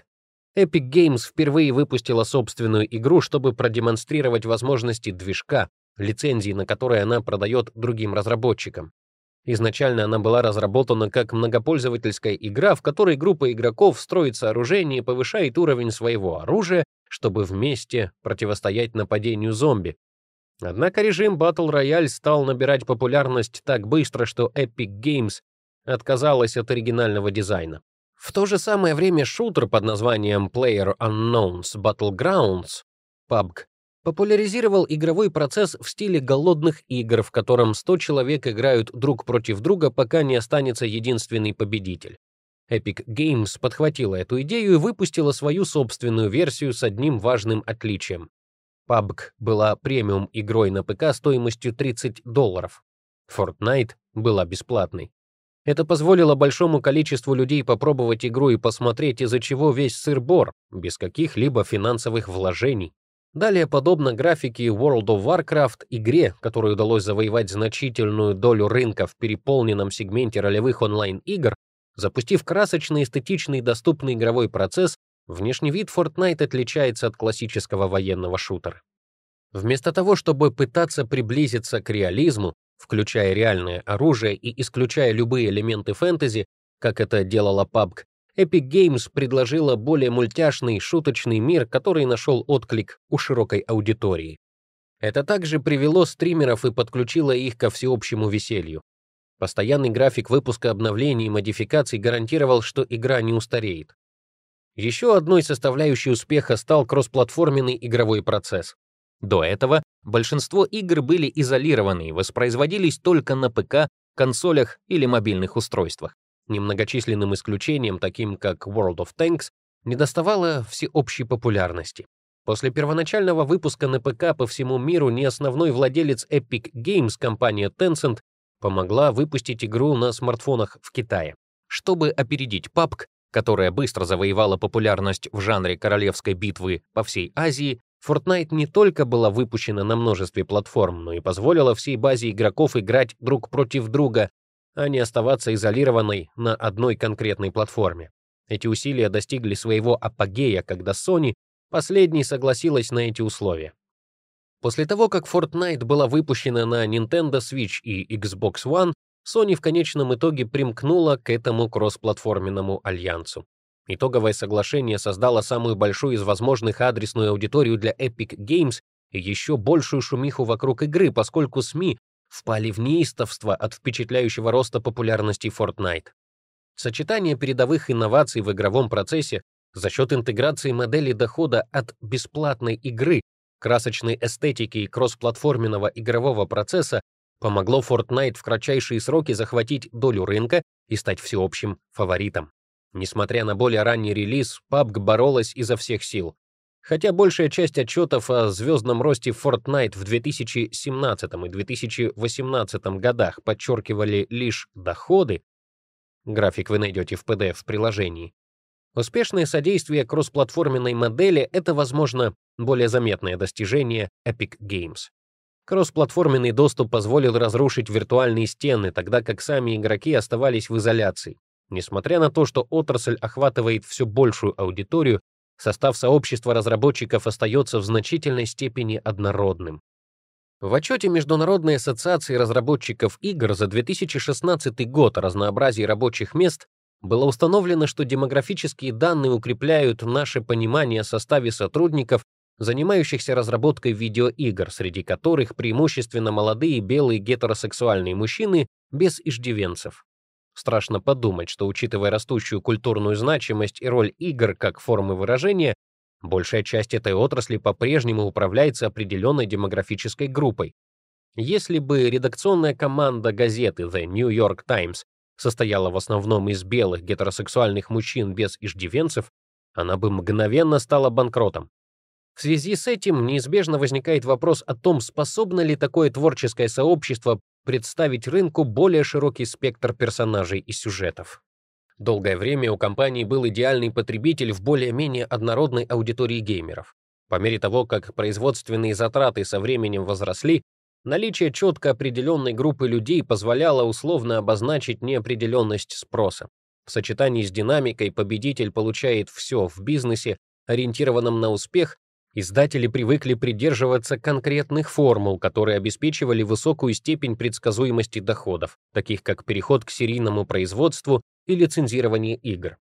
Epic Games впервые выпустила собственную игру, чтобы продемонстрировать возможности движка, лицензии на которые она продает другим разработчикам. Изначально она была разработана как многопользовательская игра, в которой группа игроков строит сооружение и повышает уровень своего оружия, чтобы вместе противостоять нападению зомби. Однако режим Battle Royale стал набирать популярность так быстро, что Epic Games отказалась от оригинального дизайна. В то же самое время шутер под названием Player Unknowns Battlegrounds PUBG популяризировал игровой процесс в стиле голодных игр, в котором 100 человек играют друг против друга, пока не останется единственный победитель. Epic Games подхватила эту идею и выпустила свою собственную версию с одним важным отличием. PUBG была премиум-игрой на ПК стоимостью 30 долларов. Fortnite была бесплатной. Это позволило большому количеству людей попробовать игру и посмотреть, из-за чего весь сыр-бор, без каких-либо финансовых вложений. Далее, подобно графике World of Warcraft, игре, которой удалось завоевать значительную долю рынка в переполненном сегменте ролевых онлайн-игр, запустив красочный, эстетичный и доступный игровой процесс, внешний вид Fortnite отличается от классического военного шутера. Вместо того, чтобы пытаться приблизиться к реализму, включая реальное оружие и исключая любые элементы фэнтези, как это делала PUBG, Epic Games предложила более мультяшный, шуточный мир, который нашел отклик у широкой аудитории. Это также привело стримеров и подключило их ко всеобщему веселью. Постоянный график выпуска обновлений и модификаций гарантировал, что игра не устареет. Еще одной составляющей успеха стал кроссплатформенный игровой процесс. До этого большинство игр были изолированы и воспроизводились только на ПК, консолях или мобильных устройствах. Немногочисленным исключением, таким как World of Tanks, недоставало всеобщей популярности. После первоначального выпуска на ПК по всему миру не основной владелец Epic Games, компания Tencent, помогла выпустить игру на смартфонах в Китае. Чтобы опередить PUBG, которая быстро завоевала популярность в жанре королевской битвы по всей Азии, Fortnite не только была выпущена на множестве платформ, но и позволила всей базе игроков играть друг против друга а не оставаться изолированной на одной конкретной платформе. Эти усилия достигли своего апогея, когда Sony последней согласилась на эти условия. После того, как Fortnite была выпущена на Nintendo Switch и Xbox One, Sony в конечном итоге примкнула к этому кроссплатформенному альянсу. Итоговое соглашение создало самую большую из возможных адресную аудиторию для Epic Games и еще большую шумиху вокруг игры, поскольку СМИ впали в неистовство от впечатляющего роста популярности Fortnite. Сочетание передовых инноваций в игровом процессе за счет интеграции модели дохода от бесплатной игры, красочной эстетики и кроссплатформенного игрового процесса помогло Fortnite в кратчайшие сроки захватить долю рынка и стать всеобщим фаворитом. Несмотря на более ранний релиз, PUBG боролась изо всех сил. Хотя большая часть отчетов о звездном росте Fortnite в 2017 и 2018 годах подчеркивали лишь доходы, график вы найдете в PDF в приложении, успешное содействие кроссплатформенной модели — это, возможно, более заметное достижение Epic Games. Кроссплатформенный доступ позволил разрушить виртуальные стены, тогда как сами игроки оставались в изоляции. Несмотря на то, что отрасль охватывает все большую аудиторию, состав сообщества разработчиков остается в значительной степени однородным. В отчете Международной ассоциации разработчиков игр за 2016 год о разнообразии рабочих мест было установлено, что демографические данные укрепляют наше понимание о составе сотрудников, занимающихся разработкой видеоигр, среди которых преимущественно молодые белые гетеросексуальные мужчины без иждивенцев. Страшно подумать, что, учитывая растущую культурную значимость и роль игр как формы выражения, большая часть этой отрасли по-прежнему управляется определенной демографической группой. Если бы редакционная команда газеты The New York Times состояла в основном из белых гетеросексуальных мужчин без иждивенцев, она бы мгновенно стала банкротом. В связи с этим неизбежно возникает вопрос о том, способно ли такое творческое сообщество представить рынку более широкий спектр персонажей и сюжетов. Долгое время у компании был идеальный потребитель в более-менее однородной аудитории геймеров. По мере того, как производственные затраты со временем возросли, наличие четко определенной группы людей позволяло условно обозначить неопределенность спроса. В сочетании с динамикой победитель получает все в бизнесе, ориентированном на успех, издатели привыкли придерживаться конкретных формул, которые обеспечивали высокую степень предсказуемости доходов, таких как переход к серийному производству и лицензирование игр.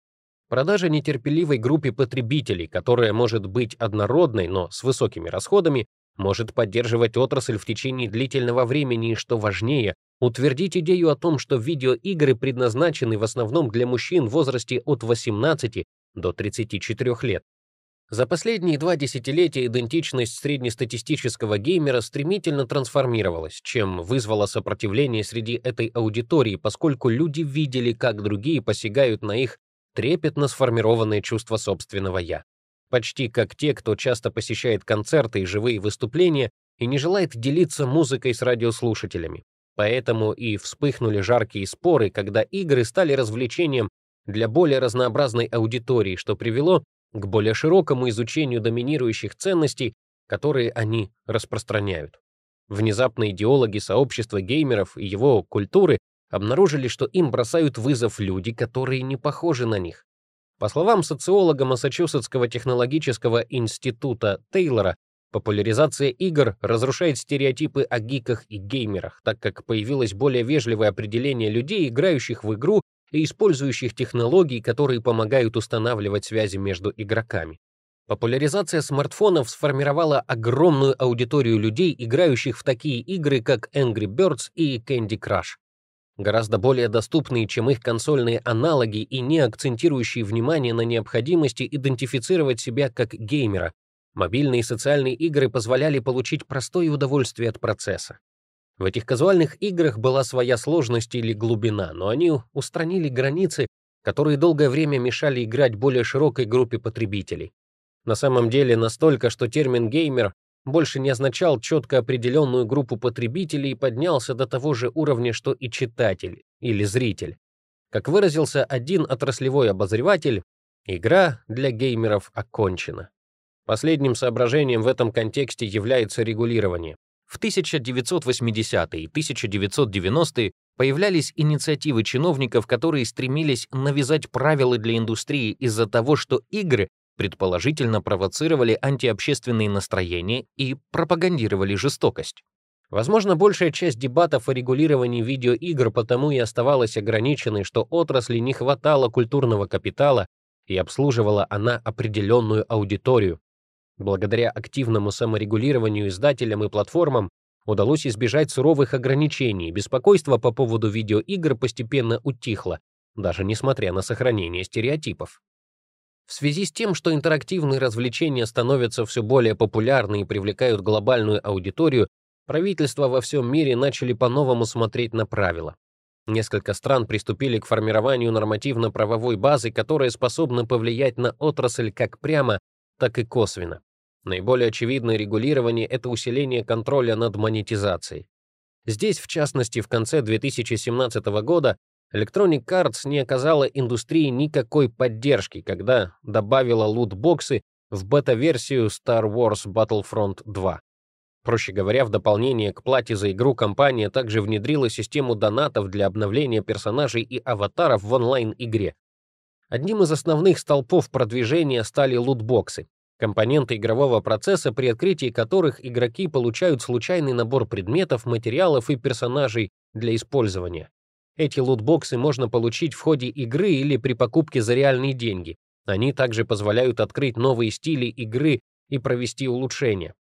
Продажа нетерпеливой группе потребителей, которая может быть однородной, но с высокими расходами, может поддерживать отрасль в течение длительного времени и, что важнее, утвердить идею о том, что видеоигры предназначены в основном для мужчин в возрасте от 18 до 34 лет. За последние два десятилетия идентичность среднестатистического геймера стремительно трансформировалась, чем вызвало сопротивление среди этой аудитории, поскольку люди видели, как другие посягают на их трепетно сформированное чувство собственного «я». Почти как те, кто часто посещает концерты и живые выступления и не желает делиться музыкой с радиослушателями. Поэтому и вспыхнули жаркие споры, когда игры стали развлечением для более разнообразной аудитории, что привело к более широкому изучению доминирующих ценностей, которые они распространяют. Внезапно идеологи сообщества геймеров и его культуры обнаружили, что им бросают вызов люди, которые не похожи на них. По словам социолога Массачусетского технологического института Тейлора, популяризация игр разрушает стереотипы о гиках и геймерах, так как появилось более вежливое определение людей, играющих в игру и использующих технологий, которые помогают устанавливать связи между игроками. Популяризация смартфонов сформировала огромную аудиторию людей, играющих в такие игры, как Angry Birds и Candy Crush гораздо более доступные, чем их консольные аналоги и не акцентирующие внимание на необходимости идентифицировать себя как геймера. Мобильные социальные игры позволяли получить простое удовольствие от процесса. В этих казуальных играх была своя сложность или глубина, но они устранили границы, которые долгое время мешали играть более широкой группе потребителей. На самом деле настолько, что термин «геймер» больше не означал четко определенную группу потребителей и поднялся до того же уровня, что и читатель или зритель. Как выразился один отраслевой обозреватель, игра для геймеров окончена. Последним соображением в этом контексте является регулирование. В 1980-е и 1990-е появлялись инициативы чиновников, которые стремились навязать правила для индустрии из-за того, что игры предположительно провоцировали антиобщественные настроения и пропагандировали жестокость. Возможно, большая часть дебатов о регулировании видеоигр потому и оставалась ограниченной, что отрасли не хватало культурного капитала и обслуживала она определенную аудиторию. Благодаря активному саморегулированию издателям и платформам удалось избежать суровых ограничений, беспокойство по поводу видеоигр постепенно утихло, даже несмотря на сохранение стереотипов. В связи с тем, что интерактивные развлечения становятся все более популярны и привлекают глобальную аудиторию, правительства во всем мире начали по-новому смотреть на правила. Несколько стран приступили к формированию нормативно-правовой базы, которая способна повлиять на отрасль как прямо, так и косвенно. Наиболее очевидное регулирование — это усиление контроля над монетизацией. Здесь, в частности, в конце 2017 года Electronic Arts не оказала индустрии никакой поддержки, когда добавила лутбоксы в бета-версию Star Wars Battlefront 2. Проще говоря, в дополнение к плате за игру компания также внедрила систему донатов для обновления персонажей и аватаров в онлайн-игре. Одним из основных столпов продвижения стали лутбоксы, компоненты игрового процесса, при открытии которых игроки получают случайный набор предметов, материалов и персонажей для использования. Эти лутбоксы можно получить в ходе игры или при покупке за реальные деньги. Они также позволяют открыть новые стили игры и провести улучшения.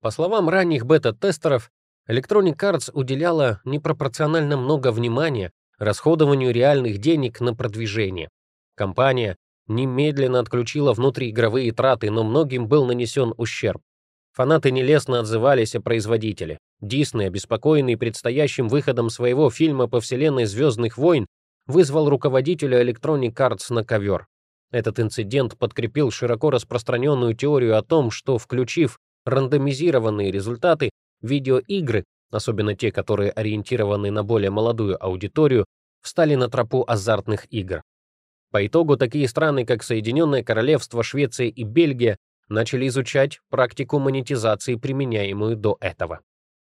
По словам ранних бета-тестеров, Electronic Arts уделяла непропорционально много внимания расходованию реальных денег на продвижение. Компания немедленно отключила внутриигровые траты, но многим был нанесен ущерб. Фанаты нелестно отзывались о производителе. Дисней, обеспокоенный предстоящим выходом своего фильма по вселенной «Звездных войн», вызвал руководителя Electronic Arts на ковер. Этот инцидент подкрепил широко распространенную теорию о том, что, включив рандомизированные результаты, видеоигры, особенно те, которые ориентированы на более молодую аудиторию, встали на тропу азартных игр. По итогу такие страны, как Соединенное Королевство, Швеция и Бельгия, начали изучать практику монетизации, применяемую до этого.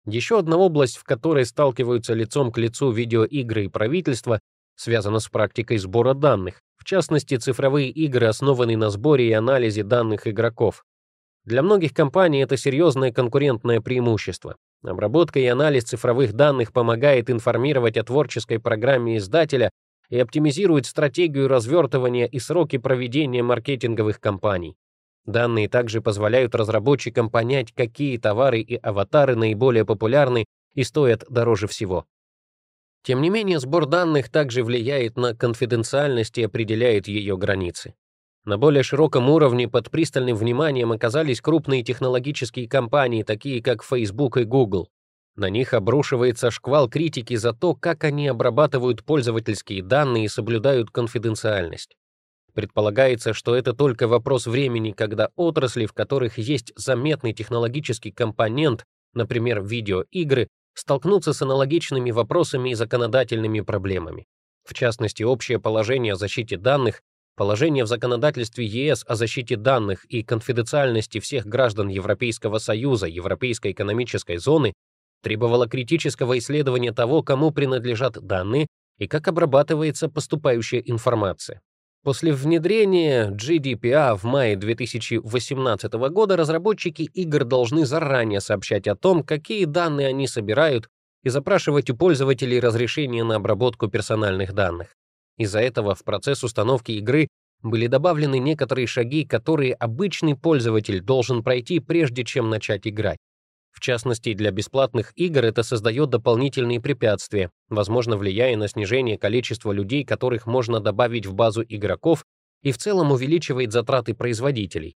Еще одна область, в которой сталкиваются лицом к лицу видеоигры и правительство, связано с практикой сбора данных, в частности, цифровые игры основаны на сборе и анализе данных игроков. Для многих компаний это серьезное конкурентное преимущество. Обработка и анализ цифровых данных помогает информировать о творческой программе издателя и оптимизирует стратегию развертывания и сроки проведения маркетинговых кампаний. Данные также позволяют разработчикам понять, какие товары и аватары наиболее популярны и стоят дороже всего. Тем не менее, сбор данных также влияет на конфиденциальность и определяет ее границы. На более широком уровне под пристальным вниманием оказались крупные технологические компании, такие как Facebook и Google. На них обрушивается шквал критики за то, как они обрабатывают пользовательские данные и соблюдают конфиденциальность. Предполагается, что это только вопрос времени, когда отрасли, в которых есть заметный технологический компонент, например, видеоигры, столкнуться с аналогичными вопросами и законодательными проблемами. В частности, общее положение о защите данных, положение в законодательстве ЕС о защите данных и конфиденциальности всех граждан Европейского Союза, Европейской экономической зоны требовало критического исследования того, кому принадлежат данные и как обрабатывается поступающая информация. После внедрения GDPR в мае 2018 года разработчики игр должны заранее сообщать о том, какие данные они собирают, и запрашивать у пользователей разрешение на обработку персональных данных. Из-за этого в процесс установки игры были добавлены некоторые шаги, которые обычный пользователь должен пройти, прежде чем начать играть. В частности, для бесплатных игр это создает дополнительные препятствия, возможно, влияя на снижение количества людей, которых можно добавить в базу игроков, и в целом увеличивает затраты производителей.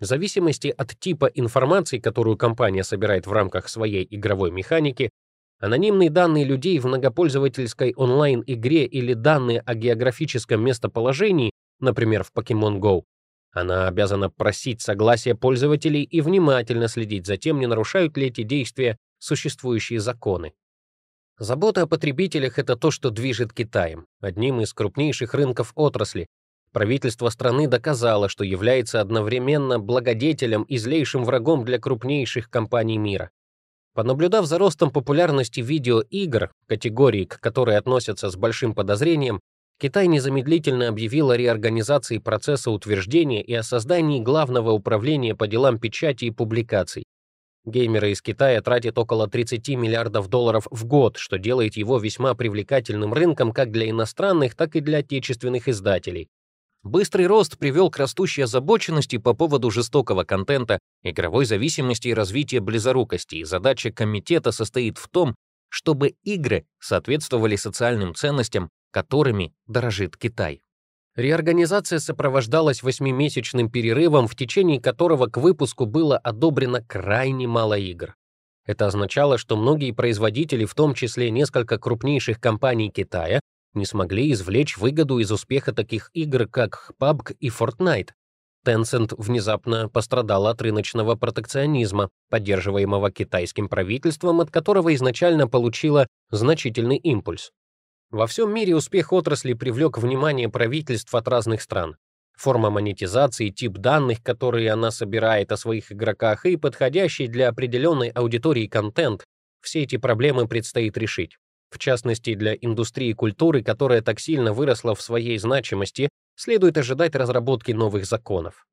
В зависимости от типа информации, которую компания собирает в рамках своей игровой механики, анонимные данные людей в многопользовательской онлайн-игре или данные о географическом местоположении, например, в Pokemon Go, она обязана просить согласия пользователей и внимательно следить за тем, не нарушают ли эти действия существующие законы. Забота о потребителях — это то, что движет Китаем, одним из крупнейших рынков отрасли. Правительство страны доказало, что является одновременно благодетелем и злейшим врагом для крупнейших компаний мира. Понаблюдав за ростом популярности видеоигр, категории, к которой относятся с большим подозрением, Китай незамедлительно объявил о реорганизации процесса утверждения и о создании главного управления по делам печати и публикаций. Геймеры из Китая тратят около 30 миллиардов долларов в год, что делает его весьма привлекательным рынком как для иностранных, так и для отечественных издателей. Быстрый рост привел к растущей озабоченности по поводу жестокого контента, игровой зависимости и развития близорукости, и задача комитета состоит в том, чтобы игры соответствовали социальным ценностям, которыми дорожит Китай. Реорганизация сопровождалась восьмимесячным перерывом, в течение которого к выпуску было одобрено крайне мало игр. Это означало, что многие производители, в том числе несколько крупнейших компаний Китая, не смогли извлечь выгоду из успеха таких игр, как PUBG и Fortnite. Tencent внезапно пострадал от рыночного протекционизма, поддерживаемого китайским правительством, от которого изначально получила значительный импульс. Во всем мире успех отрасли привлек внимание правительств от разных стран. Форма монетизации, тип данных, которые она собирает о своих игроках и подходящий для определенной аудитории контент, все эти проблемы предстоит решить. В частности, для индустрии культуры, которая так сильно выросла в своей значимости, следует ожидать разработки новых законов.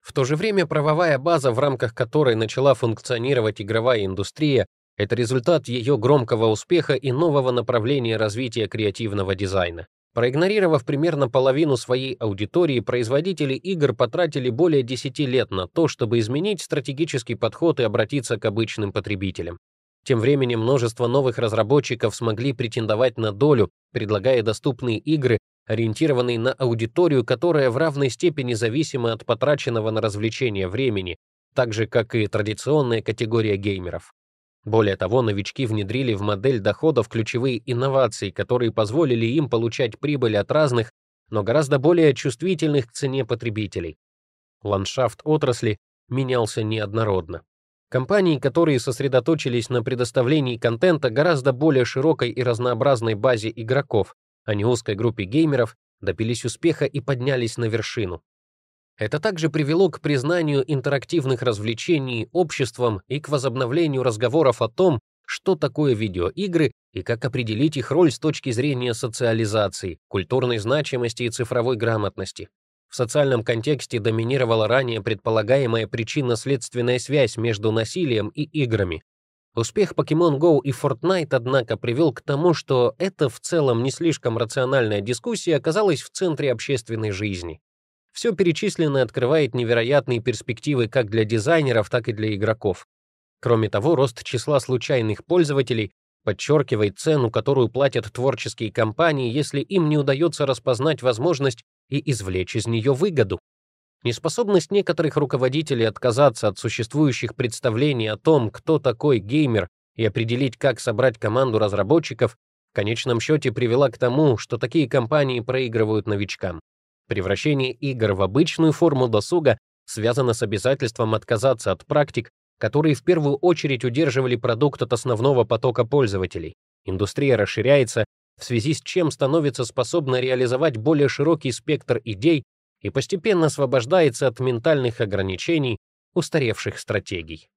В то же время правовая база, в рамках которой начала функционировать игровая индустрия, это результат ее громкого успеха и нового направления развития креативного дизайна. Проигнорировав примерно половину своей аудитории, производители игр потратили более 10 лет на то, чтобы изменить стратегический подход и обратиться к обычным потребителям. Тем временем множество новых разработчиков смогли претендовать на долю, предлагая доступные игры, ориентированные на аудиторию, которая в равной степени зависима от потраченного на развлечение времени, так же, как и традиционная категория геймеров. Более того, новички внедрили в модель доходов ключевые инновации, которые позволили им получать прибыль от разных, но гораздо более чувствительных к цене потребителей. Ландшафт отрасли менялся неоднородно. Компании, которые сосредоточились на предоставлении контента гораздо более широкой и разнообразной базе игроков, а не узкой группе геймеров, добились успеха и поднялись на вершину. Это также привело к признанию интерактивных развлечений обществом и к возобновлению разговоров о том, что такое видеоигры и как определить их роль с точки зрения социализации, культурной значимости и цифровой грамотности. В социальном контексте доминировала ранее предполагаемая причинно-следственная связь между насилием и играми. Успех Pokemon Go и Fortnite, однако, привел к тому, что эта в целом не слишком рациональная дискуссия оказалась в центре общественной жизни. Все перечисленное открывает невероятные перспективы как для дизайнеров, так и для игроков. Кроме того, рост числа случайных пользователей подчеркивает цену, которую платят творческие компании, если им не удается распознать возможность и извлечь из нее выгоду. Неспособность некоторых руководителей отказаться от существующих представлений о том, кто такой геймер, и определить, как собрать команду разработчиков, в конечном счете привела к тому, что такие компании проигрывают новичкам. Превращение игр в обычную форму досуга связано с обязательством отказаться от практик, которые в первую очередь удерживали продукт от основного потока пользователей. Индустрия расширяется, в связи с чем становится способна реализовать более широкий спектр идей и постепенно освобождается от ментальных ограничений устаревших стратегий.